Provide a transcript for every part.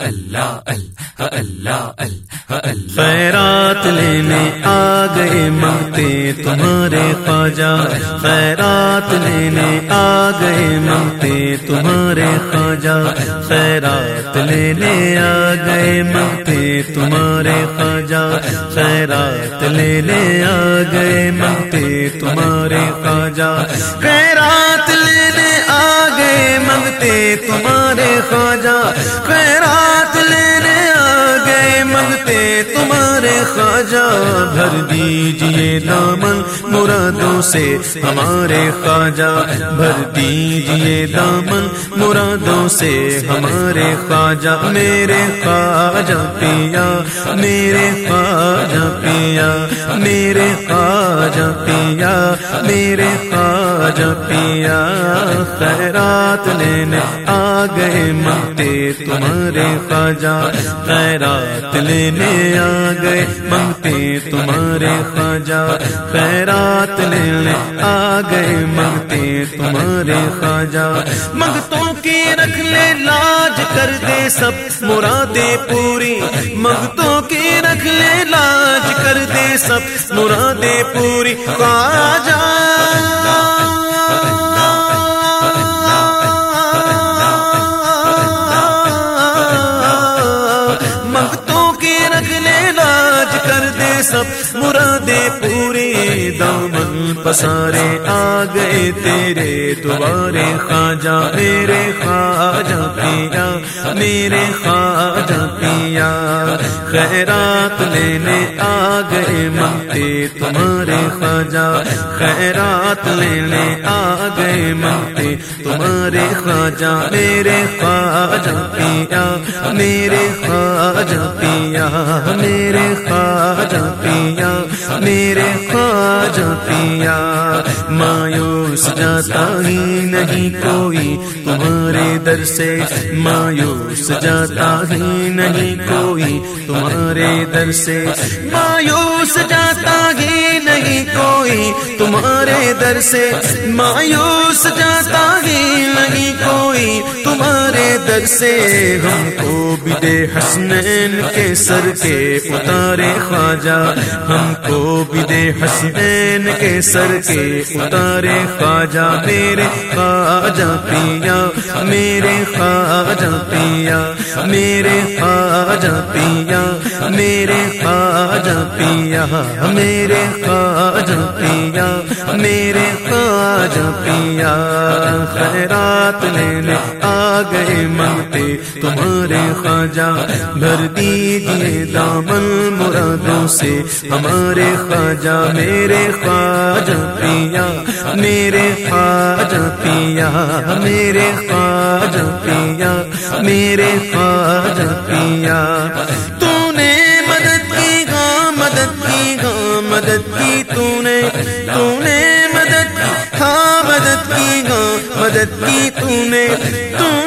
اللہ اللہ اللہ خیرات لینے آ گئے منگتے تمہارے خواجہ خیرات لینے آ گئے منگتے تمہارے خواجہ خیرات لینے آ گئے منگتے تمہارے خواجہ خیرات لینے آ گئے منگتے تمہارے خواجہ خیرات لینے منگتے تمہارے خواجہ خیرات لینے آ گئے منگتے تمہارے خواجہ بھر دیجیے دامن مرادوں سے۔ ہمارے خواجہ بھر دیجیے دامن مرادوں سے۔ ہمارے خواجہ، میرے خواجہ پیا، میرے خواجہ پیا، میرے خواجہ پیا، میرے خواجہ پیا۔ خیرات لینے آ گئے منگتے تمہارے خواجہ۔ خیرات لینے آ گئے، منگتے تمہارے خواجہ۔ خیرات لینے آ گئے، منگتے تمہارے خواجہ۔ منگتوں کی رکھ لے، لاج کر دے سب مرادیں پوری۔ منگتوں کی رکھ لے، لاج کر دے سب مرادیں پوری۔ خواجہ۔ سب مرادیں پوری دامن پسارے آ گئے تیرے دوبارے خواجہ میرے خواجہ پیرا میرے خواجہ پیا۔ خیرات لینے آ گئے منگتے تمہارے خواجہ۔ خیرات لینے آ گئے منگتے تمہارے خواجہ۔ میرے خواجہ پیا، میرے خواجہ پیا، میرے خواجہ پیا، میرے خواجہ پیا۔ مایوس جاتا ہی نہیں کوئی۔ تمہارے در سے مایوس جاتا ہی نہیں کوئی۔ تمہارے در سے مایوس جاتا ہی نہیں کوئی۔ تمہارے در سے مایوس جاتا ہی نہیں کوئی۔ تمہارے در سے ہم کو بھی دے حسنین کے سر کے اتارے خواجہ، ہم کو بھی دے حسنین کے سر کے اتارے خواجہ، میرے خواجہ پیا، میرے خواجہ پیا، میرے خواجہ پیا، میرے خواجہ پیا، میرے خواجہ پیا، میرے خواجہ پیا، خیرات لینے آ گئے منگتے تمہارے خواجہ بھر دیجیے دامن مرادوں سے۔ ہمارے خواجہ، میرے خواجہ پیا، میرے خواجہ پیا، میرے خواجہ پیا، میرے خواجہ پیا۔ تو نے مدد کی گا مدد کی گا مدد کی تو نے تو نے مدد کی ہاں مدد کی گا مدد کی ہاں، ہاں، تو نے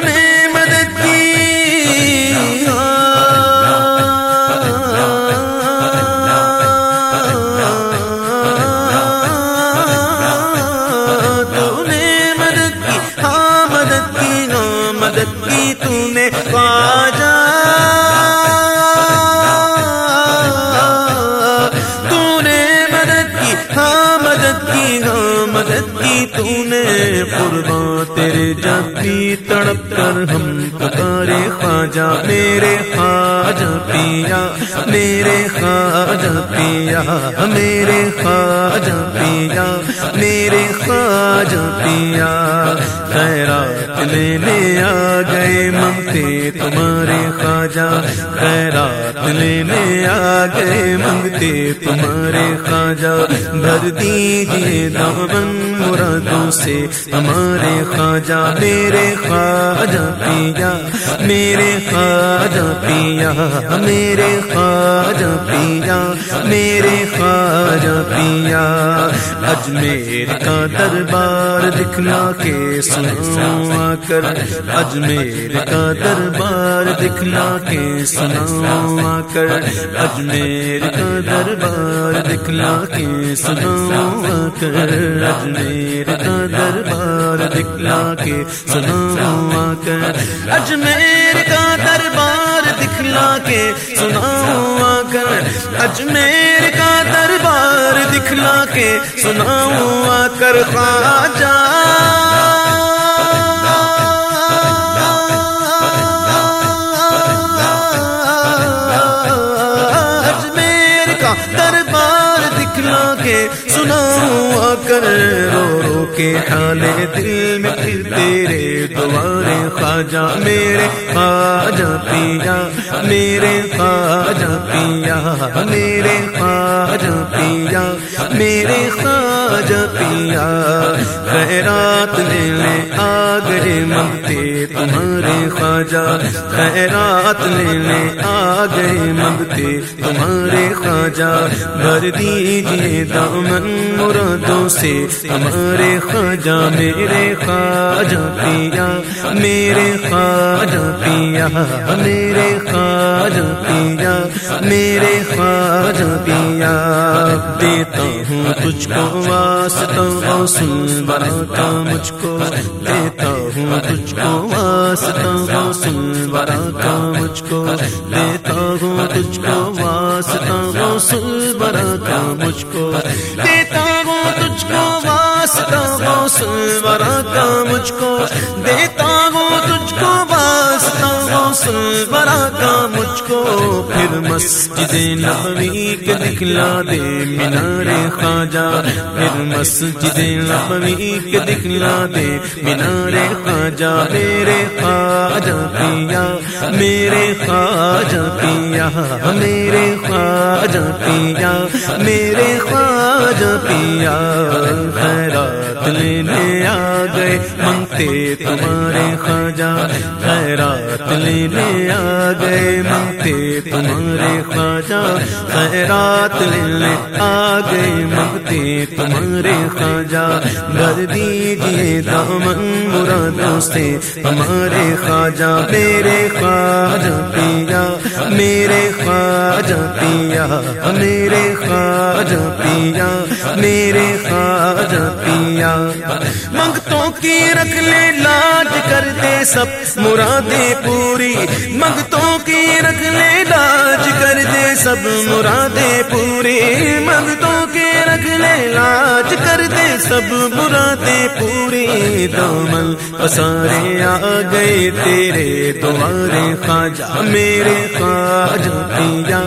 قربان تڑپ کر ہم پکارے خواجہ، میرے خواجہ پیا، میرے خواجہ پیا، میرے خواجہ پیا، میرے خواجہ پیا۔ خیرات لینے آ گئے منگتے تمہارے خواجہ۔ خیرات لینے آ گئے منگتے تمہارے خواجہ۔ بھر دیجیے دامن مرادوں سے ہمارے خواجہ۔ میرے خواجہ خواجہ پیا، میرے خواجہ پیا، میرے خواجہ پیا، میرے خواجہ پیا۔ اجمیر کا دربار دکھلا کے سناؤ آ کر اجمیر کا دربار دکھلا کے سناؤ آ کر اجمیر کا دربار دکھلا کے سناؤ آ کر اجمیر کا دربار دکھلا کے سناؤ آ کر، اجمیر کا دربار دکھلا کے سناؤں آ کر، اجمیر کا دربار دکھلا کے سناؤں آ کر، خواجہ۔ اجمیر کا دربار دکھلا کے سناؤں کر، رو رو۔ کے آنے دل میں پھر تیرے دوارے خواجہ، میرے خواجہ پیا، میرے خواجہ پیا، میرے خواجہ پیا، میرے خواجہ پیا خیرات لینے آ گئے منگتے تمہارے خواجہ۔ خیرات لینے آ گئے منگتے تمہارے خواجہ۔ بھر دیجیے دامن مرادوں سے ہمارے خواجہ۔ میرے خواجہ پیا، میرے خواجہ پیا، میرے خواجہ پیا، میرے خواجہ پیا۔ دیتا ہوں۔ تجھ کو واسطہ غوث برا کا مجھ کو دیتا ہوں تجھ کو واسطہ غوث برا کا مجھ کو دیتا ہوں تجھ کو واسطہ غوث برا کا مجھ کو دیتا ہوں تجھ کو واسطہ غوث برا کا مجھ کو دیتا ہوں تجھ کو غوث برا کا مجھ کو پھر مسجد نبوی کے دکھلا دے، مینار خواجہ، پھر مسجد نبوی کے دکھلا دے، مینار خواجہ، میرے خواجہ پیا میرے خواجہ پیا میرے خواجہ پیا میرے خواجہ پیا خیرات لینے آ گئے منگتے تمہارے خواجہ، خیرات لینے آ گئے منگتے تمہارے خواجہ، خیرات لینے آ گئے منگتے تمہارے خواجہ۔ بھر دیجیے دامن مرادوں سے، ہمارے خواجہ، میرے خواجہ پیا، میرے خواجہ پیا، میرے خواجہ پیا، میرے خواجہ پیا منگتوں کی رکھ لے، لاج کر دے سب۔ مرادیں پوری۔ منگتوں کی رکھ لے، لاج کر دے سب۔ مرادیں پوری۔ منگتوں لے لاج کر دے سب مرادیں پوری دامل پسارے آ گئے تیرے دوارے خواجہ۔ میرے خواجہ پیا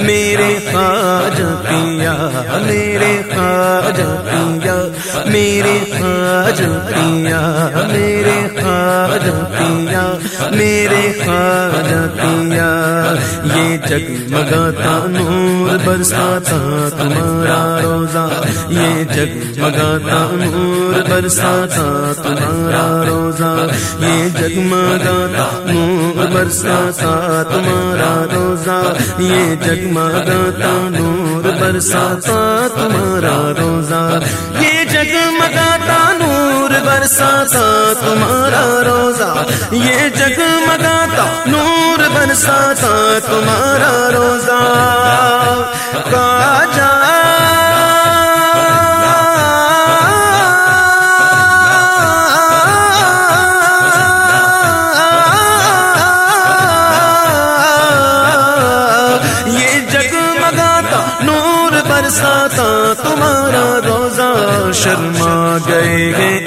میرے خواجہ پیا میرے خواجہ پیا میرے خواجہ پیا میرے خواجہ پیا میرے خواجہ پیا یہ جگمگاتا نور برساتا تمہارا روزہ، یہ جگمگاتا نور برساتا تمہارا روزہ، یہ جگمگاتا نور برساتا تمہارا روزہ، یہ جگمگاتا نور برساتا تمہارا روزہ یہ جگمگاتا نور برساتا تمہارا روزہ، یہ جگمگاتا نور برساتا تمہارا روزہ خواجہ۔ یہ جگمگاتا نور برساتا تمہارا روزہ۔ شرما گئے ہیں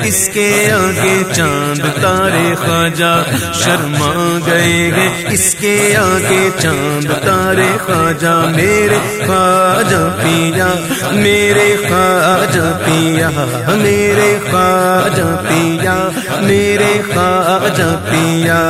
اس کے آگے چاند تارے خواجہ شرما گئے ہیں۔ اس کے آگے چاند تارے خواجہ، میرے خواجہ پیا، میرے خواجہ پیا، میرے خواجہ پیا، میرے خواجہ پیا۔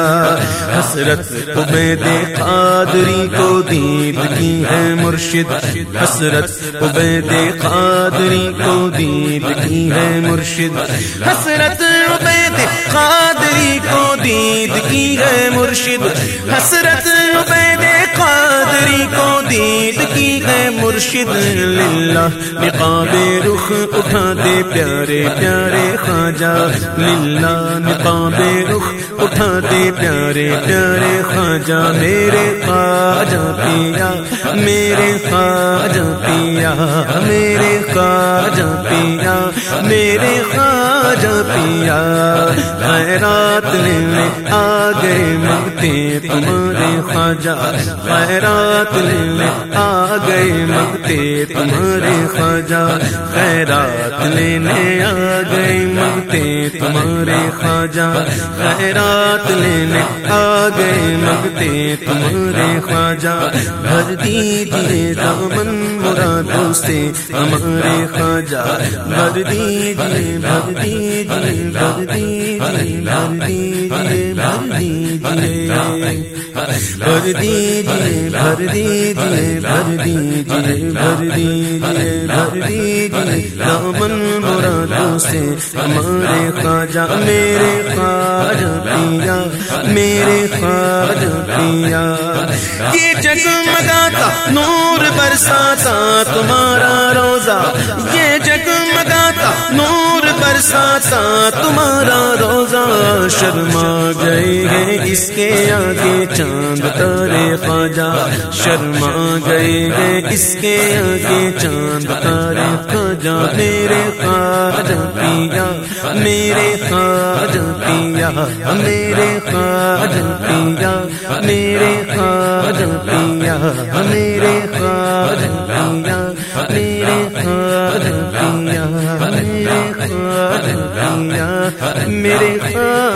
حسرت عبید قادری کو دید کی ہے مرشد۔ حسرت عبید قادری کو دید کی ہے مرشد۔ حسرت عبید قادری کو دید کی ہے مرشد حسرت عبید قادری کو دید کی ہے مرشد للہ نقاب رخ اٹھا دے پیارے پیارے خواجہ للہ نقاب رخ اٹھا دے پیارے پیارے خواجہ، میرے خواجہ پیا، میرے خواجہ پیا، میرے خواجہ پیا، میرے خواجہ پیا۔ خیرات لینے آ گئے منگتے تمہارے خواجہ خیرات لینے آ گئے مگتے تمہارے خواجہ خیرات لینے آ گئے مگتے تمہارے خواجہ خیرات لینے آ گئے مگتے تمہارے خواجہ بھر دیجیے دامن مرادوں سے، ہمارے خواجہ بھر دیجیے بھر دیجیے بھر دیجیے بھر دیجیے بھر دیجیے بھر دیجیے بھر دیجیے بھر دیجیے بھر دیجیے دامن مرادوں سے ہمارے خواجہ میرے خواجہ پیا میرے خواجہ پیا یہ جگمگاتا نور برساتا تمہارا روزہ یہ جگمگاتا نور برساتا تمہارا روزہ شرما گئے ہیں۔ اس کے آگے چاند تارے خواجہ شرما گئے ہیں۔ اس کے آگے چاند تارے خواجہ، میرے خواجہ پیا، میرے خواجہ پیا، میرے خواجہ پیا، میرے خواجہ پیا، میرے خواجہ پیا۔ میرے خان